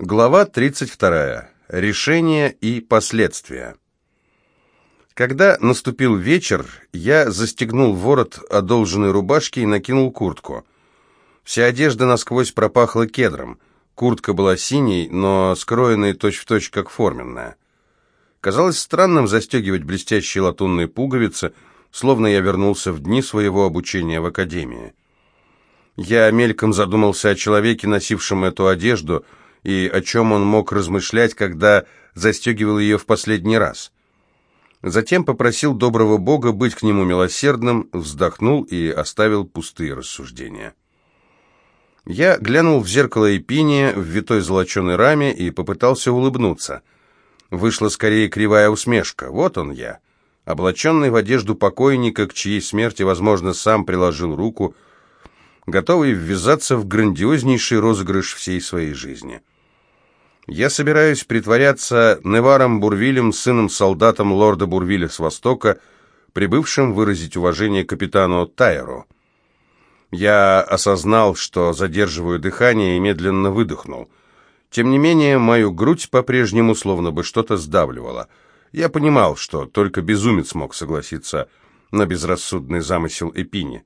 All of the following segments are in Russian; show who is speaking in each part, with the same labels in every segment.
Speaker 1: Глава 32. Решение и последствия. Когда наступил вечер, я застегнул ворот одолженной рубашки и накинул куртку. Вся одежда насквозь пропахла кедром. Куртка была синей, но скроенной точь-в-точь, как форменная. Казалось странным застегивать блестящие латунные пуговицы, словно я вернулся в дни своего обучения в академии. Я мельком задумался о человеке, носившем эту одежду, и о чем он мог размышлять, когда застегивал ее в последний раз. Затем попросил доброго Бога быть к нему милосердным, вздохнул и оставил пустые рассуждения. Я глянул в зеркало Эпиния в витой золоченой раме и попытался улыбнуться. Вышла скорее кривая усмешка. Вот он я, облаченный в одежду покойника, к чьей смерти, возможно, сам приложил руку, готовый ввязаться в грандиознейший розыгрыш всей своей жизни. Я собираюсь притворяться Неваром Бурвилем, сыном-солдатом лорда Бурвиля с Востока, прибывшим выразить уважение капитану Тайеру. Я осознал, что задерживаю дыхание и медленно выдохнул. Тем не менее, мою грудь по-прежнему словно бы что-то сдавливало. Я понимал, что только безумец мог согласиться на безрассудный замысел Эпини.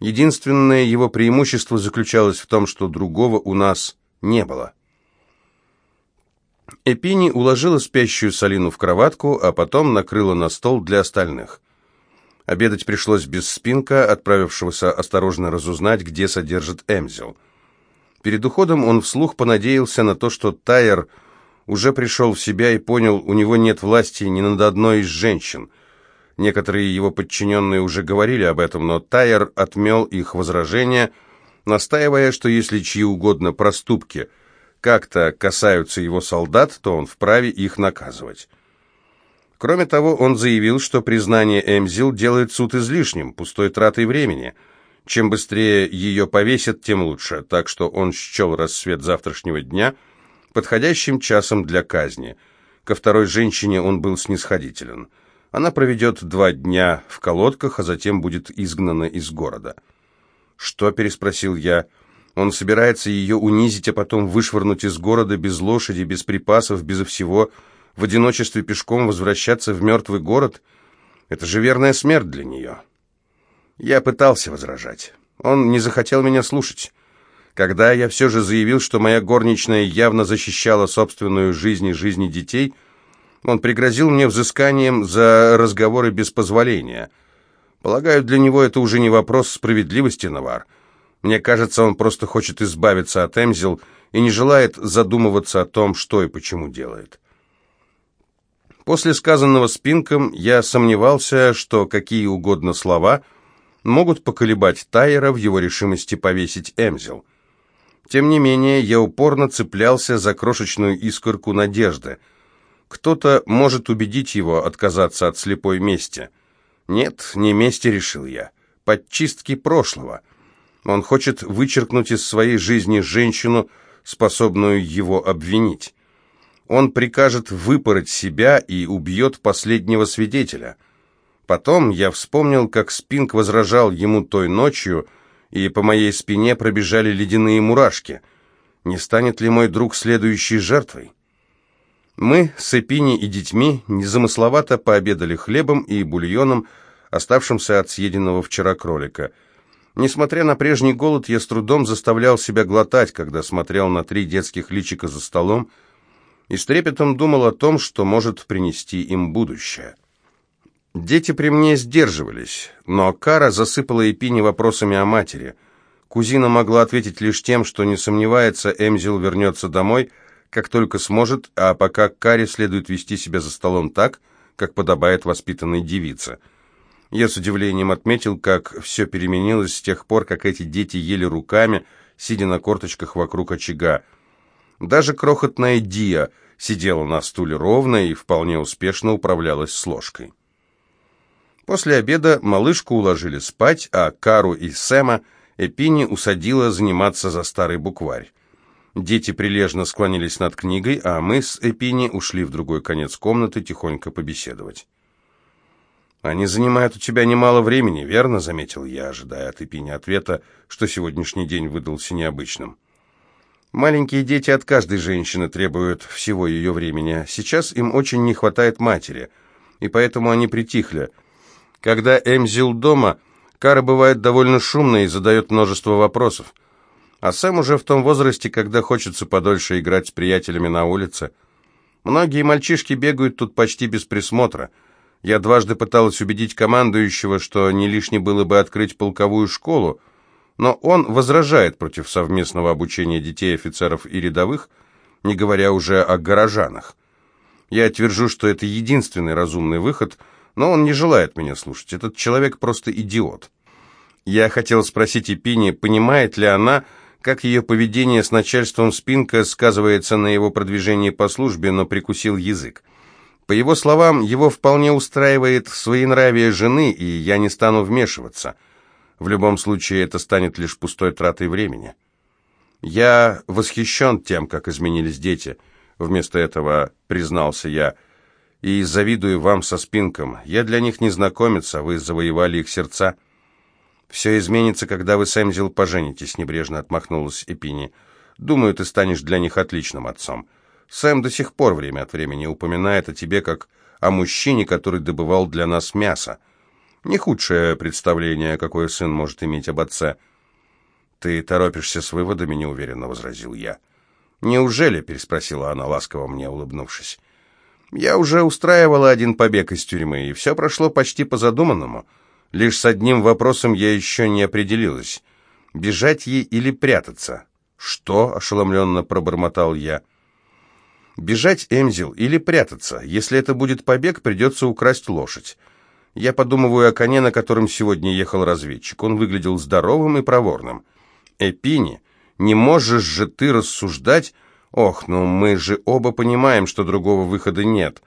Speaker 1: Единственное его преимущество заключалось в том, что другого у нас не было. Эпини уложила спящую Салину в кроватку, а потом накрыла на стол для остальных. Обедать пришлось без спинка, отправившегося осторожно разузнать, где содержит Эмзел. Перед уходом он вслух понадеялся на то, что Тайер уже пришел в себя и понял, у него нет власти ни над одной из женщин. Некоторые его подчиненные уже говорили об этом, но Тайер отмел их возражения, настаивая, что если чьи угодно проступки – как-то касаются его солдат, то он вправе их наказывать. Кроме того, он заявил, что признание Эмзил делает суд излишним, пустой тратой времени. Чем быстрее ее повесят, тем лучше, так что он счел рассвет завтрашнего дня подходящим часом для казни. Ко второй женщине он был снисходителен. Она проведет два дня в колодках, а затем будет изгнана из города. «Что?» – переспросил я – он собирается ее унизить, а потом вышвырнуть из города без лошади, без припасов, безо всего, в одиночестве пешком возвращаться в мертвый город. Это же верная смерть для нее. Я пытался возражать. Он не захотел меня слушать. Когда я все же заявил, что моя горничная явно защищала собственную жизнь и жизни детей, он пригрозил мне взысканием за разговоры без позволения. Полагаю, для него это уже не вопрос справедливости, Навар. Мне кажется, он просто хочет избавиться от Эмзел и не желает задумываться о том, что и почему делает. После сказанного спинком я сомневался, что какие угодно слова могут поколебать Тайера в его решимости повесить Эмзел. Тем не менее, я упорно цеплялся за крошечную искорку надежды. Кто-то может убедить его отказаться от слепой мести. Нет, не мести, решил я, подчистки прошлого — он хочет вычеркнуть из своей жизни женщину, способную его обвинить. Он прикажет выпороть себя и убьет последнего свидетеля. Потом я вспомнил, как Спинк возражал ему той ночью, и по моей спине пробежали ледяные мурашки. Не станет ли мой друг следующей жертвой? Мы с Эпини и детьми незамысловато пообедали хлебом и бульоном, оставшимся от съеденного вчера кролика – Несмотря на прежний голод, я с трудом заставлял себя глотать, когда смотрел на три детских личика за столом и с трепетом думал о том, что может принести им будущее. Дети при мне сдерживались, но Кара засыпала Эпини вопросами о матери. Кузина могла ответить лишь тем, что не сомневается, Эмзил вернется домой, как только сможет, а пока Каре следует вести себя за столом так, как подобает воспитанной девице – я с удивлением отметил, как все переменилось с тех пор, как эти дети ели руками, сидя на корточках вокруг очага. Даже крохотная Дия сидела на стуле ровно и вполне успешно управлялась с ложкой. После обеда малышку уложили спать, а Кару и Сэма Эпини усадила заниматься за старый букварь. Дети прилежно склонились над книгой, а мы с Эпини ушли в другой конец комнаты тихонько побеседовать. «Они занимают у тебя немало времени, верно?» — заметил я, ожидая от Эпини ответа, что сегодняшний день выдался необычным. Маленькие дети от каждой женщины требуют всего ее времени. Сейчас им очень не хватает матери, и поэтому они притихли. Когда Эмзил дома, Кара бывает довольно шумной и задает множество вопросов. А Сэм уже в том возрасте, когда хочется подольше играть с приятелями на улице. Многие мальчишки бегают тут почти без присмотра. Я дважды пыталась убедить командующего, что не лишне было бы открыть полковую школу, но он возражает против совместного обучения детей офицеров и рядовых, не говоря уже о горожанах. Я твержу, что это единственный разумный выход, но он не желает меня слушать. Этот человек просто идиот. Я хотел спросить Эпини, понимает ли она, как ее поведение с начальством Спинка сказывается на его продвижении по службе, но прикусил язык. По его словам, его вполне устраивает своенравие жены, и я не стану вмешиваться. В любом случае, это станет лишь пустой тратой времени. Я восхищен тем, как изменились дети. Вместо этого признался я. И завидую вам со спинком. Я для них незнакомец, а вы завоевали их сердца. «Все изменится, когда вы с Эмзил поженитесь», — небрежно отмахнулась Эпини. «Думаю, ты станешь для них отличным отцом. Сэм до сих пор время от времени упоминает о тебе как о мужчине, который добывал для нас мясо. Не худшее представление, какое сын может иметь об отце». «Ты торопишься с выводами», — неуверенно возразил я. «Неужели?» — переспросила она, ласково мне улыбнувшись. «Я уже устраивала один побег из тюрьмы, и все прошло почти по задуманному». Лишь с одним вопросом я еще не определилась. Бежать ей или прятаться? «Что?» – ошеломленно пробормотал я. «Бежать, Эмзил, или прятаться? Если это будет побег, придется украсть лошадь. Я подумываю о коне, на котором сегодня ехал разведчик. Он выглядел здоровым и проворным. Эпини, не можешь же ты рассуждать... Ох, ну мы же оба понимаем, что другого выхода нет».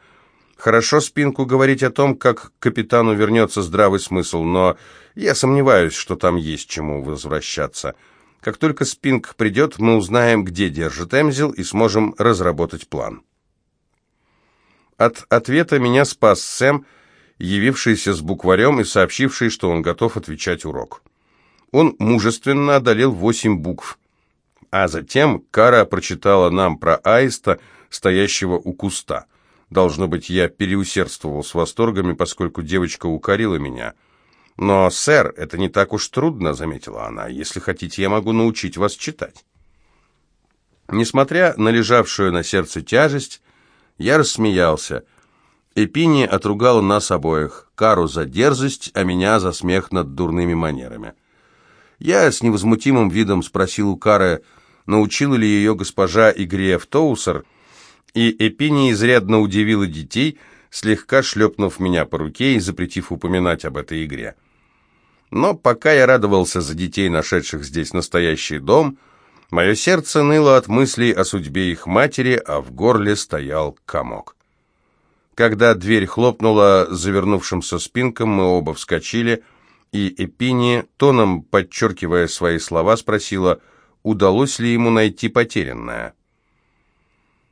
Speaker 1: Хорошо спинку говорить о том, как капитану вернется здравый смысл, но я сомневаюсь, что там есть чему возвращаться. Как только Спинк придет, мы узнаем, где держит Эмзил, и сможем разработать план. От ответа меня спас Сэм, явившийся с букварем и сообщивший, что он готов отвечать урок. Он мужественно одолел восемь букв, а затем Кара прочитала нам про аиста, стоящего у куста – Должно быть, я переусердствовал с восторгами, поскольку девочка укорила меня. «Но, сэр, это не так уж трудно», — заметила она. «Если хотите, я могу научить вас читать». Несмотря на лежавшую на сердце тяжесть, я рассмеялся. Эпини отругала нас обоих, Кару за дерзость, а меня за смех над дурными манерами. Я с невозмутимым видом спросил у Кары, научила ли ее госпожа игре в Тоусер, — и Эпини изрядно удивила детей, слегка шлепнув меня по руке и запретив упоминать об этой игре. Но пока я радовался за детей, нашедших здесь настоящий дом, мое сердце ныло от мыслей о судьбе их матери, а в горле стоял комок. Когда дверь хлопнула завернувшимся спинком, мы оба вскочили, и Эпини, тоном подчеркивая свои слова, спросила, удалось ли ему найти потерянное.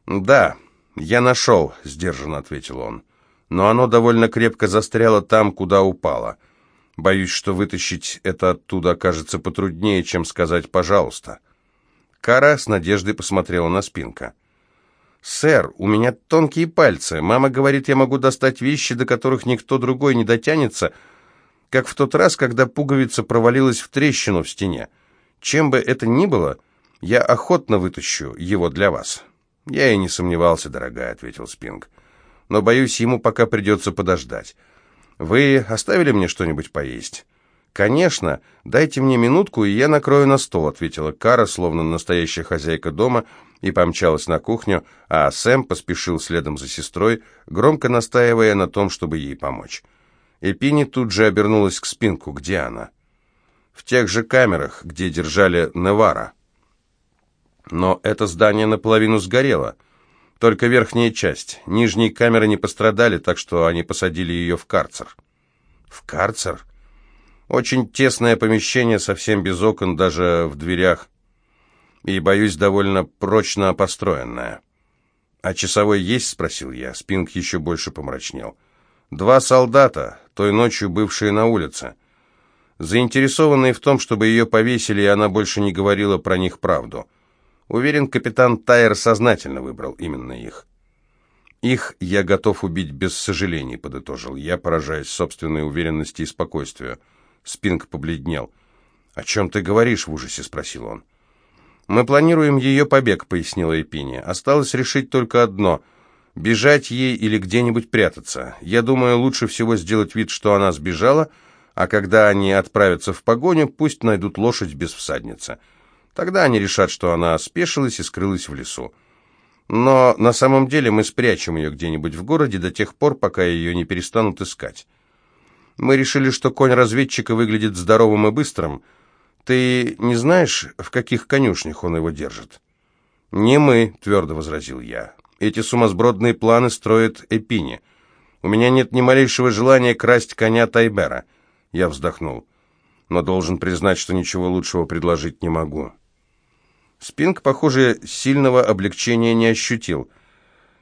Speaker 1: «Да, я нашел», — сдержанно ответил он. «Но оно довольно крепко застряло там, куда упало. Боюсь, что вытащить это оттуда окажется потруднее, чем сказать «пожалуйста». Кара с надеждой посмотрела на спинка. «Сэр, у меня тонкие пальцы. Мама говорит, я могу достать вещи, до которых никто другой не дотянется, как в тот раз, когда пуговица провалилась в трещину в стене. Чем бы это ни было, я охотно вытащу его для вас». «Я и не сомневался, дорогая», — ответил Спинг. «Но, боюсь, ему пока придется подождать. Вы оставили мне что-нибудь поесть?» «Конечно. Дайте мне минутку, и я накрою на стол», — ответила Кара, словно настоящая хозяйка дома, и помчалась на кухню, а Сэм поспешил следом за сестрой, громко настаивая на том, чтобы ей помочь. Эпини тут же обернулась к Спинку. «Где она?» «В тех же камерах, где держали Невара». Но это здание наполовину сгорело. Только верхняя часть. Нижние камеры не пострадали, так что они посадили ее в карцер. В карцер? Очень тесное помещение, совсем без окон, даже в дверях. И, боюсь, довольно прочно построенное. «А часовой есть?» — спросил я. Спинг еще больше помрачнел. «Два солдата, той ночью бывшие на улице. Заинтересованные в том, чтобы ее повесили, и она больше не говорила про них правду». Уверен, капитан Тайер сознательно выбрал именно их. «Их я готов убить без сожалений», — подытожил я, поражаясь собственной уверенности и спокойствию. Спинг побледнел. «О чем ты говоришь?» — в ужасе спросил он. «Мы планируем ее побег», — пояснила Эпиния. «Осталось решить только одно — бежать ей или где-нибудь прятаться. Я думаю, лучше всего сделать вид, что она сбежала, а когда они отправятся в погоню, пусть найдут лошадь без всадницы. Тогда они решат, что она спешилась и скрылась в лесу. Но на самом деле мы спрячем ее где-нибудь в городе до тех пор, пока ее не перестанут искать. Мы решили, что конь разведчика выглядит здоровым и быстрым, — «Ты не знаешь, в каких конюшнях он его держит?» «Не мы», — твердо возразил я. «Эти сумасбродные планы строит Эпини. У меня нет ни малейшего желания красть коня Тайбера». Я вздохнул, но должен признать, что ничего лучшего предложить не могу. Спинг, похоже, сильного облегчения не ощутил.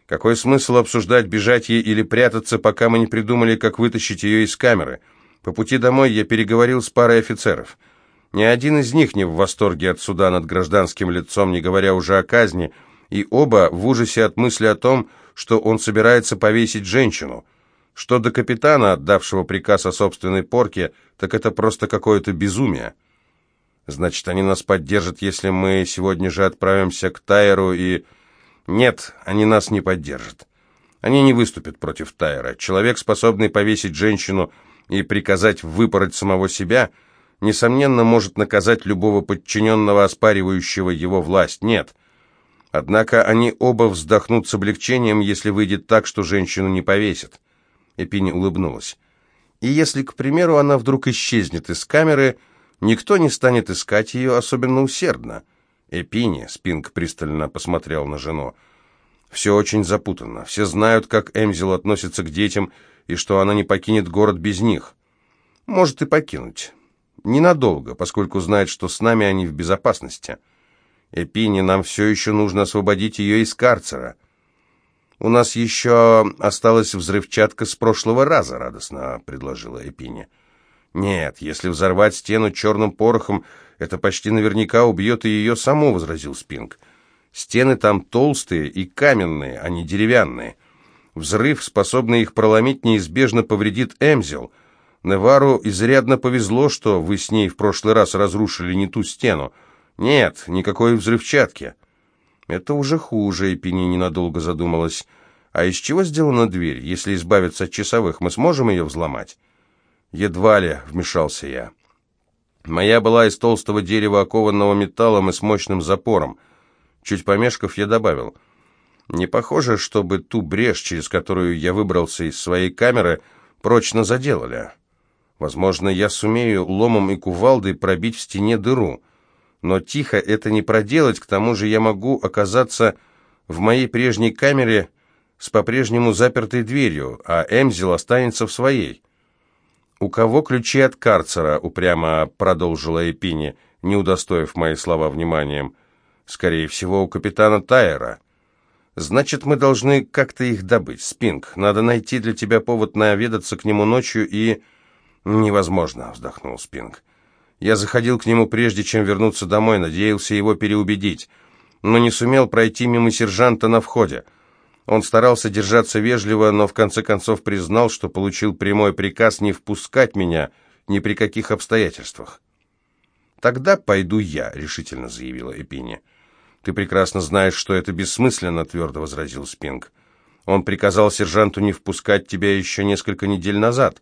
Speaker 1: Какой смысл обсуждать, бежать ей или прятаться, пока мы не придумали, как вытащить ее из камеры? По пути домой я переговорил с парой офицеров — ни один из них не в восторге от суда над гражданским лицом, не говоря уже о казни, и оба в ужасе от мысли о том, что он собирается повесить женщину. Что до капитана, отдавшего приказ о собственной порке, так это просто какое-то безумие. Значит, они нас поддержат, если мы сегодня же отправимся к Тайеру и... Нет, они нас не поддержат. Они не выступят против Тайера. Человек, способный повесить женщину и приказать выпороть самого себя — несомненно, может наказать любого подчиненного, оспаривающего его власть. Нет. Однако они оба вздохнут с облегчением, если выйдет так, что женщину не повесят. Эпини улыбнулась. И если, к примеру, она вдруг исчезнет из камеры, никто не станет искать ее особенно усердно. Эпини, Спинг пристально посмотрел на жену, все очень запутанно. Все знают, как Эмзил относится к детям, и что она не покинет город без них. Может и покинуть. Ненадолго, поскольку знает, что с нами они в безопасности. Эпини, нам все еще нужно освободить ее из карцера. У нас еще осталась взрывчатка с прошлого раза, радостно предложила Эпини. Нет, если взорвать стену черным порохом, это почти наверняка убьет и ее саму, возразил Спинг. Стены там толстые и каменные, а не деревянные. Взрыв, способный их проломить, неизбежно повредит Эмзел — Невару изрядно повезло, что вы с ней в прошлый раз разрушили не ту стену. Нет, никакой взрывчатки. Это уже хуже, и Пини ненадолго задумалась. А из чего сделана дверь? Если избавиться от часовых, мы сможем ее взломать? Едва ли, вмешался я. Моя была из толстого дерева, окованного металлом и с мощным запором. Чуть помешков, я добавил. Не похоже, чтобы ту брешь, через которую я выбрался из своей камеры, прочно заделали. Возможно, я сумею ломом и кувалдой пробить в стене дыру. Но тихо это не проделать, к тому же я могу оказаться в моей прежней камере с по-прежнему запертой дверью, а Эмзил останется в своей. «У кого ключи от карцера?» — упрямо продолжила Эпини, не удостоив мои слова вниманием. «Скорее всего, у капитана Тайера». «Значит, мы должны как-то их добыть. Спинг, надо найти для тебя повод наведаться к нему ночью и...» «Невозможно», — вздохнул Спинг. «Я заходил к нему прежде, чем вернуться домой, надеялся его переубедить, но не сумел пройти мимо сержанта на входе. Он старался держаться вежливо, но в конце концов признал, что получил прямой приказ не впускать меня ни при каких обстоятельствах. «Тогда пойду я», — решительно заявила Эпини. «Ты прекрасно знаешь, что это бессмысленно», — твердо возразил Спинг. «Он приказал сержанту не впускать тебя еще несколько недель назад».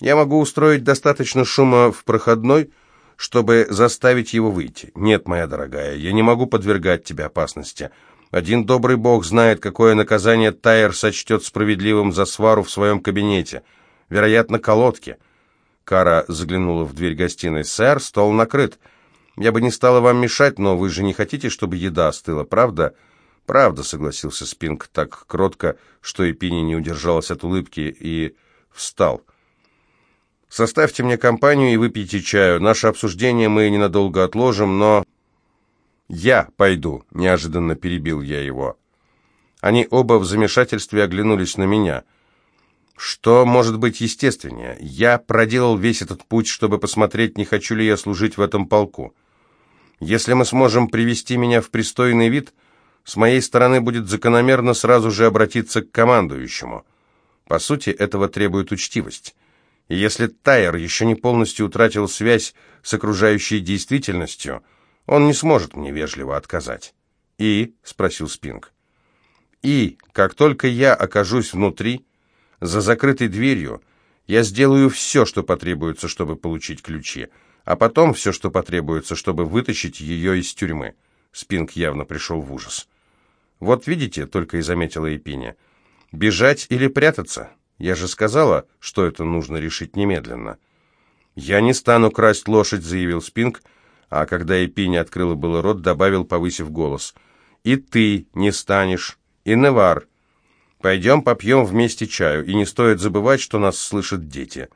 Speaker 1: Я могу устроить достаточно шума в проходной, чтобы заставить его выйти. Нет, моя дорогая, я не могу подвергать тебя опасности. Один добрый бог знает, какое наказание Тайер сочтет справедливым за свару в своем кабинете. Вероятно, колодки. Кара заглянула в дверь гостиной. «Сэр, стол накрыт. Я бы не стала вам мешать, но вы же не хотите, чтобы еда остыла, правда?» «Правда», — согласился Спинг так кротко, что и Пини не удержалась от улыбки и встал. Составьте мне компанию и выпейте чаю. Наше обсуждение мы ненадолго отложим, но...» «Я пойду», — неожиданно перебил я его. Они оба в замешательстве оглянулись на меня. Что может быть естественнее? Я проделал весь этот путь, чтобы посмотреть, не хочу ли я служить в этом полку. Если мы сможем привести меня в пристойный вид, с моей стороны будет закономерно сразу же обратиться к командующему. По сути, этого требует учтивость. И если Тайер еще не полностью утратил связь с окружающей действительностью, он не сможет мне вежливо отказать. «И?» — спросил Спинг. «И, как только я окажусь внутри, за закрытой дверью, я сделаю все, что потребуется, чтобы получить ключи, а потом все, что потребуется, чтобы вытащить ее из тюрьмы». Спинг явно пришел в ужас. «Вот видите», — только и заметила Эпиня, — «бежать или прятаться? Я же сказала, что это нужно решить немедленно». «Я не стану красть лошадь», — заявил Спинг, а когда Эпиня открыла было рот, добавил, повысив голос. «И ты не станешь, и Невар. Пойдем попьем вместе чаю, и не стоит забывать, что нас слышат дети».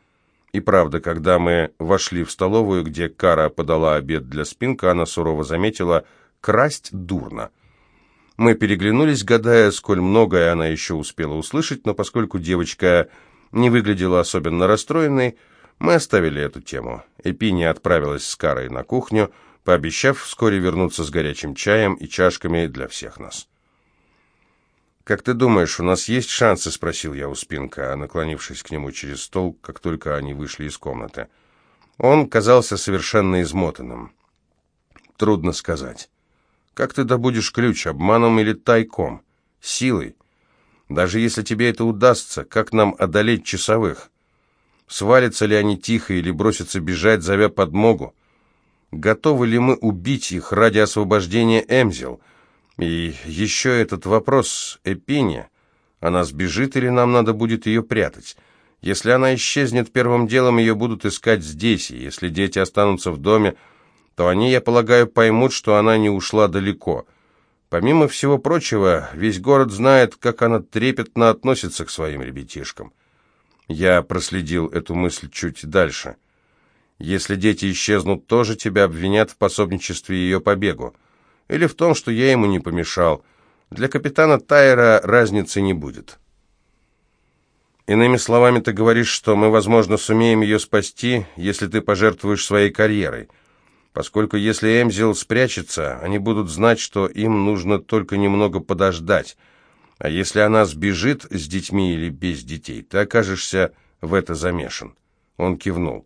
Speaker 1: И правда, когда мы вошли в столовую, где Кара подала обед для Спинка, она сурово заметила «красть дурно». Мы переглянулись, гадая, сколь многое она еще успела услышать, но поскольку девочка не выглядела особенно расстроенной, мы оставили эту тему. Эпиния отправилась с Карой на кухню, пообещав вскоре вернуться с горячим чаем и чашками для всех нас. «Как ты думаешь, у нас есть шансы?» — спросил я у Спинка, наклонившись к нему через стол, как только они вышли из комнаты. Он казался совершенно измотанным. «Трудно сказать. Как ты добудешь ключ, обманом или тайком? Силой? Даже если тебе это удастся, как нам одолеть часовых? Свалятся ли они тихо или бросятся бежать, зовя подмогу? Готовы ли мы убить их ради освобождения Эмзел? И еще этот вопрос Эпине. Она сбежит или нам надо будет ее прятать? Если она исчезнет, первым делом ее будут искать здесь, и если дети останутся в доме, то они, я полагаю, поймут, что она не ушла далеко. Помимо всего прочего, весь город знает, как она трепетно относится к своим ребятишкам. Я проследил эту мысль чуть дальше. Если дети исчезнут, тоже тебя обвинят в пособничестве ее побегу. Или в том, что я ему не помешал. Для капитана Тайера разницы не будет. Иными словами, ты говоришь, что мы, возможно, сумеем ее спасти, если ты пожертвуешь своей карьерой — поскольку если Эмзил спрячется, они будут знать, что им нужно только немного подождать. А если она сбежит с детьми или без детей, ты окажешься в это замешан. Он кивнул.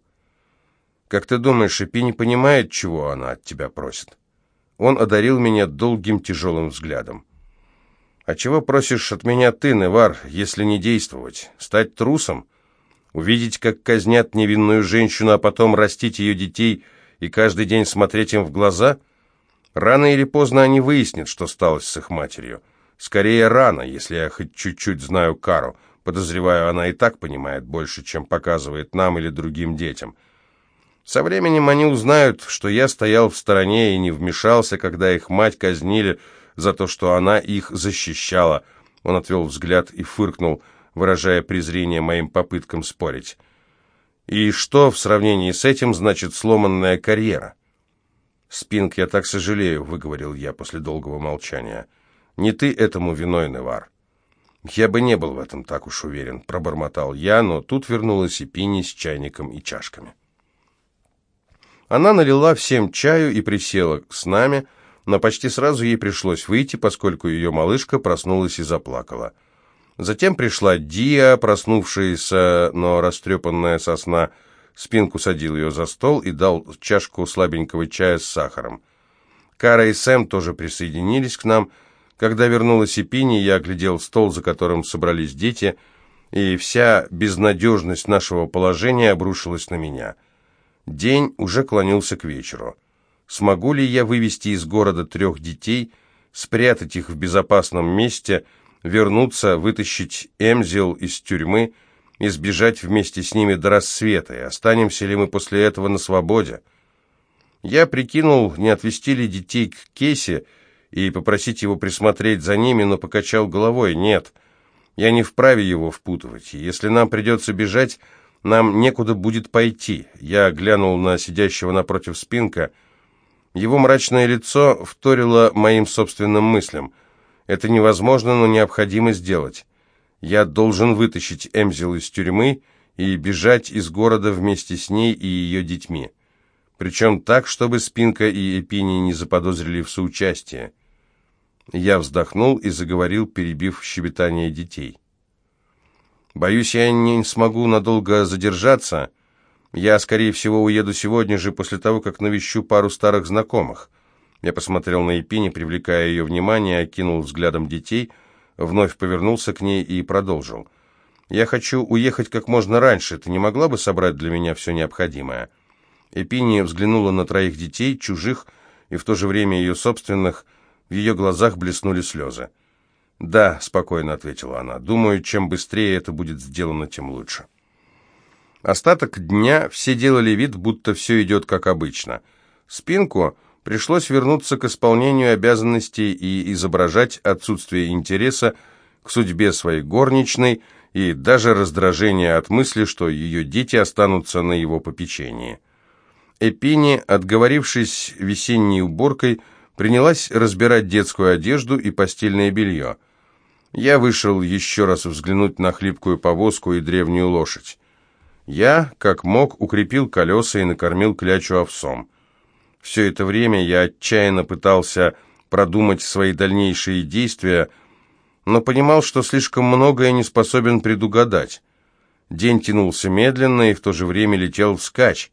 Speaker 1: «Как ты думаешь, Эпи не понимает, чего она от тебя просит?» Он одарил меня долгим тяжелым взглядом. «А чего просишь от меня ты, Невар, если не действовать? Стать трусом? Увидеть, как казнят невинную женщину, а потом растить ее детей – и каждый день смотреть им в глаза? Рано или поздно они выяснят, что стало с их матерью. Скорее рано, если я хоть чуть-чуть знаю Кару. Подозреваю, она и так понимает больше, чем показывает нам или другим детям. Со временем они узнают, что я стоял в стороне и не вмешался, когда их мать казнили за то, что она их защищала. Он отвел взгляд и фыркнул, выражая презрение моим попыткам спорить. И что в сравнении с этим значит сломанная карьера? «Спинг, я так сожалею», — выговорил я после долгого молчания. «Не ты этому виной, Невар». «Я бы не был в этом так уж уверен», — пробормотал я, но тут вернулась и Пини с чайником и чашками. Она налила всем чаю и присела с нами, но почти сразу ей пришлось выйти, поскольку ее малышка проснулась и заплакала. Затем пришла Дия, проснувшаяся, но растрепанная со сна. Спинку садил ее за стол и дал чашку слабенького чая с сахаром. Кара и Сэм тоже присоединились к нам. Когда вернулась Эпини, я оглядел стол, за которым собрались дети, и вся безнадежность нашего положения обрушилась на меня. День уже клонился к вечеру. Смогу ли я вывести из города трех детей, спрятать их в безопасном месте – вернуться, вытащить Эмзил из тюрьмы и сбежать вместе с ними до рассвета, и останемся ли мы после этого на свободе. Я прикинул, не отвезти ли детей к Кейсе и попросить его присмотреть за ними, но покачал головой. Нет, я не вправе его впутывать, если нам придется бежать, нам некуда будет пойти. Я глянул на сидящего напротив спинка. Его мрачное лицо вторило моим собственным мыслям — это невозможно, но необходимо сделать. Я должен вытащить Эмзил из тюрьмы и бежать из города вместе с ней и ее детьми. причем так, чтобы Спинка и Эпини не заподозрили в соучастии. Я вздохнул и заговорил, перебив щебетание детей. «Боюсь, я не смогу надолго задержаться. Я, скорее всего, уеду сегодня же, после того, как навещу пару старых знакомых». Я посмотрел на Эпини, привлекая ее внимание, окинул взглядом детей, вновь повернулся к ней и продолжил. «Я хочу уехать как можно раньше. Ты не могла бы собрать для меня все необходимое?» Эпини взглянула на троих детей, чужих и в то же время ее собственных, в ее глазах блеснули слезы. «Да», — спокойно ответила она, — «думаю, чем быстрее это будет сделано, тем лучше». Остаток дня все делали вид, будто все идет как обычно. Спинку пришлось вернуться к исполнению обязанностей и изображать отсутствие интереса к судьбе своей горничной и даже раздражение от мысли, что ее дети останутся на его попечении. Эпини, отговорившись весенней уборкой, принялась разбирать детскую одежду и постельное белье. Я вышел еще раз взглянуть на хлипкую повозку и древнюю лошадь. Я, как мог, укрепил колеса и накормил клячу овсом. Все это время я отчаянно пытался продумать свои дальнейшие действия, но понимал, что слишком многое не способен предугадать. День тянулся медленно и в то же время летел вскачь.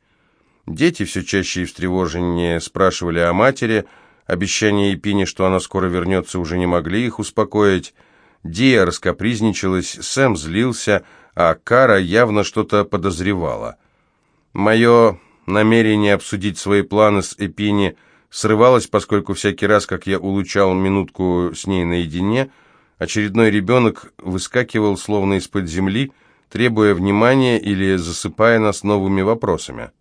Speaker 1: Дети все чаще и встревоженнее спрашивали о матери, обещания Епини, что она скоро вернется, уже не могли их успокоить. Дия раскопризничалась, Сэм злился, а Кара явно что-то подозревала. Мое намерение обсудить свои планы с Эпини срывалось, поскольку всякий раз, как я улучал минутку с ней наедине, очередной ребенок выскакивал словно из-под земли, требуя внимания или засыпая нас новыми вопросами.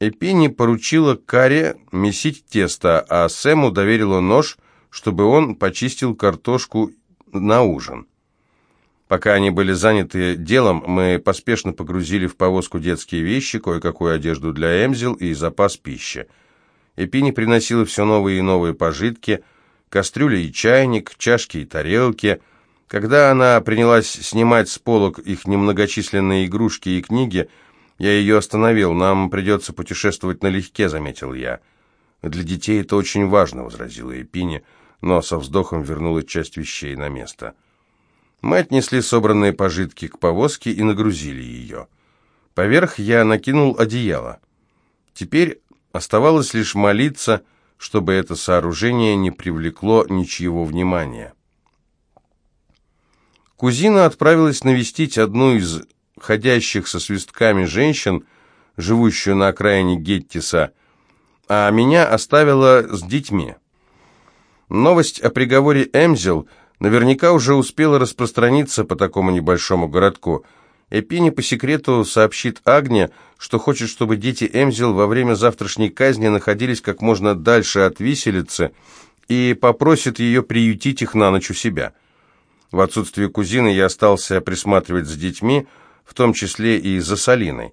Speaker 1: Эпини поручила Каре месить тесто, а Сэму доверила нож, чтобы он почистил картошку на ужин. Пока они были заняты делом, мы поспешно погрузили в повозку детские вещи, кое-какую одежду для Эмзил и запас пищи. Эпини приносила все новые и новые пожитки, кастрюли и чайник, чашки и тарелки. Когда она принялась снимать с полок их немногочисленные игрушки и книги, я ее остановил. «Нам придется путешествовать налегке», — заметил я. «Для детей это очень важно», — возразила Эпини, но со вздохом вернула часть вещей на место. Мы отнесли собранные пожитки к повозке и нагрузили ее. Поверх я накинул одеяло. Теперь оставалось лишь молиться, чтобы это сооружение не привлекло ничьего внимания. Кузина отправилась навестить одну из ходящих со свистками женщин, живущую на окраине Геттиса, а меня оставила с детьми. Новость о приговоре Эмзел – наверняка уже успела распространиться по такому небольшому городку. Эпини по секрету сообщит Агне, что хочет, чтобы дети Эмзел во время завтрашней казни находились как можно дальше от виселицы и попросит ее приютить их на ночь у себя. В отсутствие кузины я остался присматривать за детьми, в том числе и за Салиной.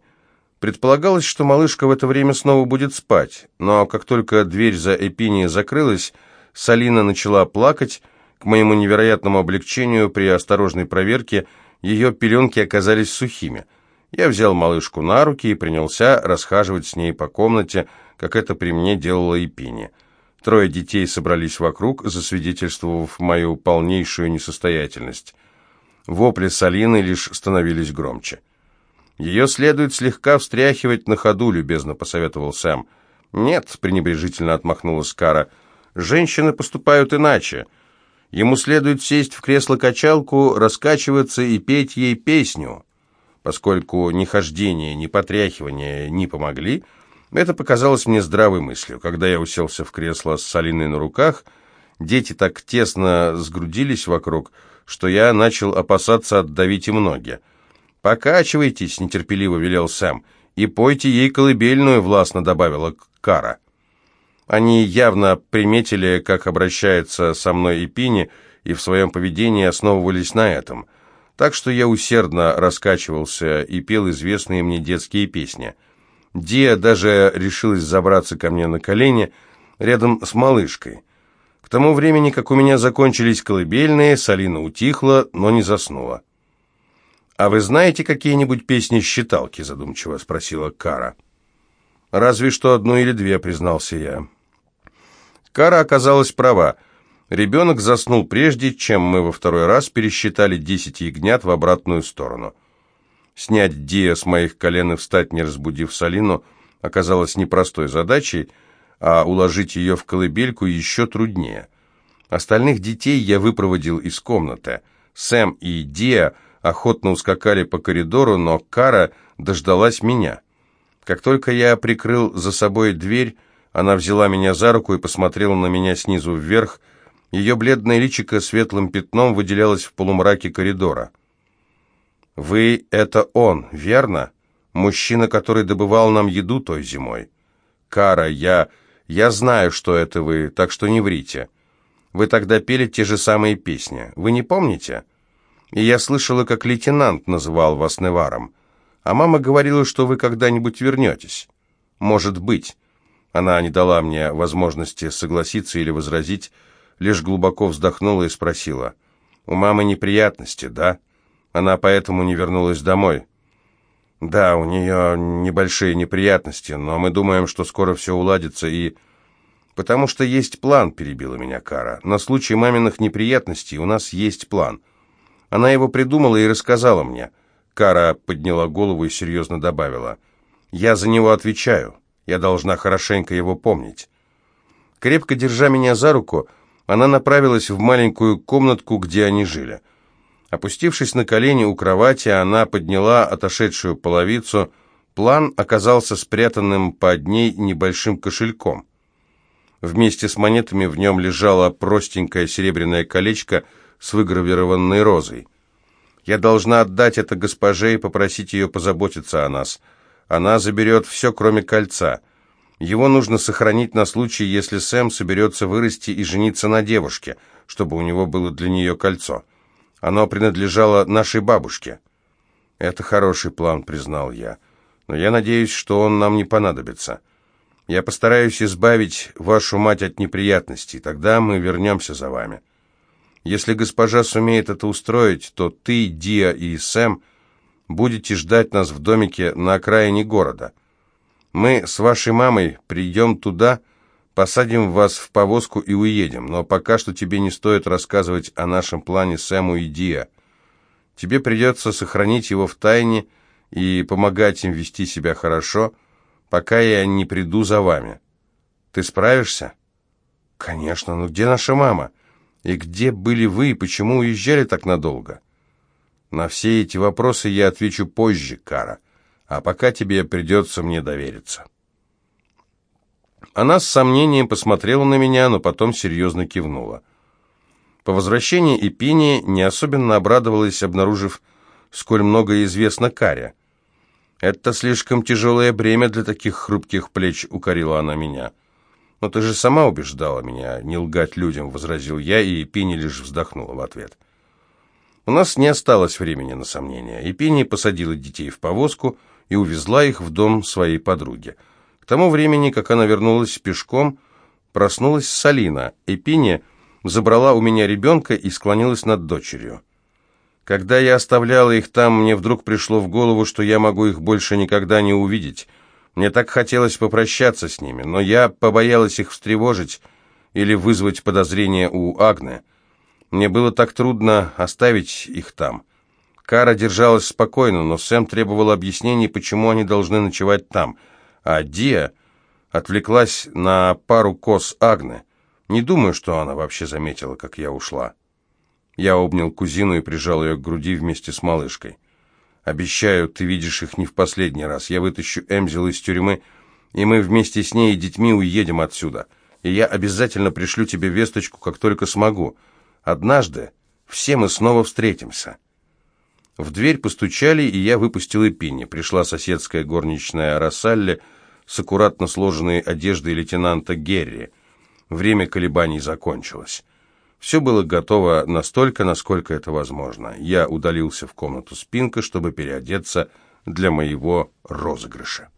Speaker 1: Предполагалось, что малышка в это время снова будет спать, но как только дверь за Эпини закрылась, Салина начала плакать, к моему невероятному облегчению при осторожной проверке ее пеленки оказались сухими. Я взял малышку на руки и принялся расхаживать с ней по комнате, как это при мне делала и Пини. Трое детей собрались вокруг, засвидетельствовав мою полнейшую несостоятельность. Вопли Салины лишь становились громче. «Ее следует слегка встряхивать на ходу», — любезно посоветовал Сэм. «Нет», — пренебрежительно отмахнулась Кара, — «женщины поступают иначе». Ему следует сесть в кресло-качалку, раскачиваться и петь ей песню. Поскольку ни хождение, ни потряхивание не помогли, это показалось мне здравой мыслью. Когда я уселся в кресло с Салиной на руках, дети так тесно сгрудились вокруг, что я начал опасаться отдавить им ноги. «Покачивайтесь», — нетерпеливо велел Сэм, — «и пойте ей колыбельную», — властно добавила Кара. Они явно приметили, как обращается со мной Эпини, и в своем поведении основывались на этом. Так что я усердно раскачивался и пел известные мне детские песни. Дия даже решилась забраться ко мне на колени рядом с малышкой. Тому времени, как у меня закончились колыбельные, Салина утихла, но не заснула. «А вы знаете какие-нибудь песни-считалки?» задумчиво спросила Кара. «Разве что одну или две», — признался я. Кара оказалась права. Ребенок заснул прежде, чем мы во второй раз пересчитали десять ягнят в обратную сторону. Снять Дия с моих колен и встать, не разбудив Салину, оказалось непростой задачей, а уложить ее в колыбельку еще труднее. Остальных детей я выпроводил из комнаты. Сэм и Диа охотно ускакали по коридору, но Кара дождалась меня. Как только я прикрыл за собой дверь, она взяла меня за руку и посмотрела на меня снизу вверх. Ее бледное личико светлым пятном выделялось в полумраке коридора. «Вы — это он, верно? Мужчина, который добывал нам еду той зимой?» «Кара, я... я знаю, что это вы, так что не врите. Вы тогда пели те же самые песни. Вы не помните?» И я слышала, как лейтенант называл вас Неваром. А мама говорила, что вы когда-нибудь вернетесь. Может быть. Она не дала мне возможности согласиться или возразить, лишь глубоко вздохнула и спросила. «У мамы неприятности, да? Она поэтому не вернулась домой?» «Да, у нее небольшие неприятности, но мы думаем, что скоро все уладится и...» «Потому что есть план», — перебила меня Кара. «На случай маминых неприятностей у нас есть план». Она его придумала и рассказала мне. Кара подняла голову и серьезно добавила. «Я за него отвечаю. Я должна хорошенько его помнить». Крепко держа меня за руку, она направилась в маленькую комнатку, где они жили. Опустившись на колени у кровати, она подняла отошедшую половицу. План оказался спрятанным под ней небольшим кошельком. Вместе с монетами в нем лежало простенькое серебряное колечко – с выгравированной розой. Я должна отдать это госпоже и попросить ее позаботиться о нас. Она заберет все, кроме кольца. Его нужно сохранить на случай, если Сэм соберется вырасти и жениться на девушке, чтобы у него было для нее кольцо. Оно принадлежало нашей бабушке. «Это хороший план», — признал я. «Но я надеюсь, что он нам не понадобится. Я постараюсь избавить вашу мать от неприятностей, тогда мы вернемся за вами». Если госпожа сумеет это устроить, то ты, Диа и Сэм будете ждать нас в домике на окраине города. Мы с вашей мамой придем туда, посадим вас в повозку и уедем, но пока что тебе не стоит рассказывать о нашем плане Сэму и Диа. Тебе придется сохранить его в тайне и помогать им вести себя хорошо, пока я не приду за вами. Ты справишься? Конечно, но где наша мама? И где были вы и почему уезжали так надолго? На все эти вопросы я отвечу позже, Кара, а пока тебе придется мне довериться. Она с сомнением посмотрела на меня, но потом серьезно кивнула. По возвращении Эпини не особенно обрадовалась, обнаружив, сколь много известно Каре. «Это слишком тяжелое бремя для таких хрупких плеч», — укорила она меня. «Но ты же сама убеждала меня не лгать людям», — возразил я, и Пини лишь вздохнула в ответ. У нас не осталось времени на сомнения, и Пини посадила детей в повозку и увезла их в дом своей подруги. К тому времени, как она вернулась пешком, проснулась Салина, и Пини забрала у меня ребенка и склонилась над дочерью. Когда я оставляла их там, мне вдруг пришло в голову, что я могу их больше никогда не увидеть — мне так хотелось попрощаться с ними, но я побоялась их встревожить или вызвать подозрения у Агны. Мне было так трудно оставить их там. Кара держалась спокойно, но Сэм требовал объяснений, почему они должны ночевать там. А Диа отвлеклась на пару кос Агны. Не думаю, что она вообще заметила, как я ушла. Я обнял кузину и прижал ее к груди вместе с малышкой. Обещаю, ты видишь их не в последний раз. Я вытащу Эмзел из тюрьмы, и мы вместе с ней и детьми уедем отсюда. И я обязательно пришлю тебе весточку, как только смогу. Однажды все мы снова встретимся». В дверь постучали, и я выпустил Эпинни. Пришла соседская горничная Рассалли с аккуратно сложенной одеждой лейтенанта Герри. Время колебаний закончилось. Все было готово настолько, насколько это возможно. Я удалился в комнату Спинка, чтобы переодеться для моего розыгрыша.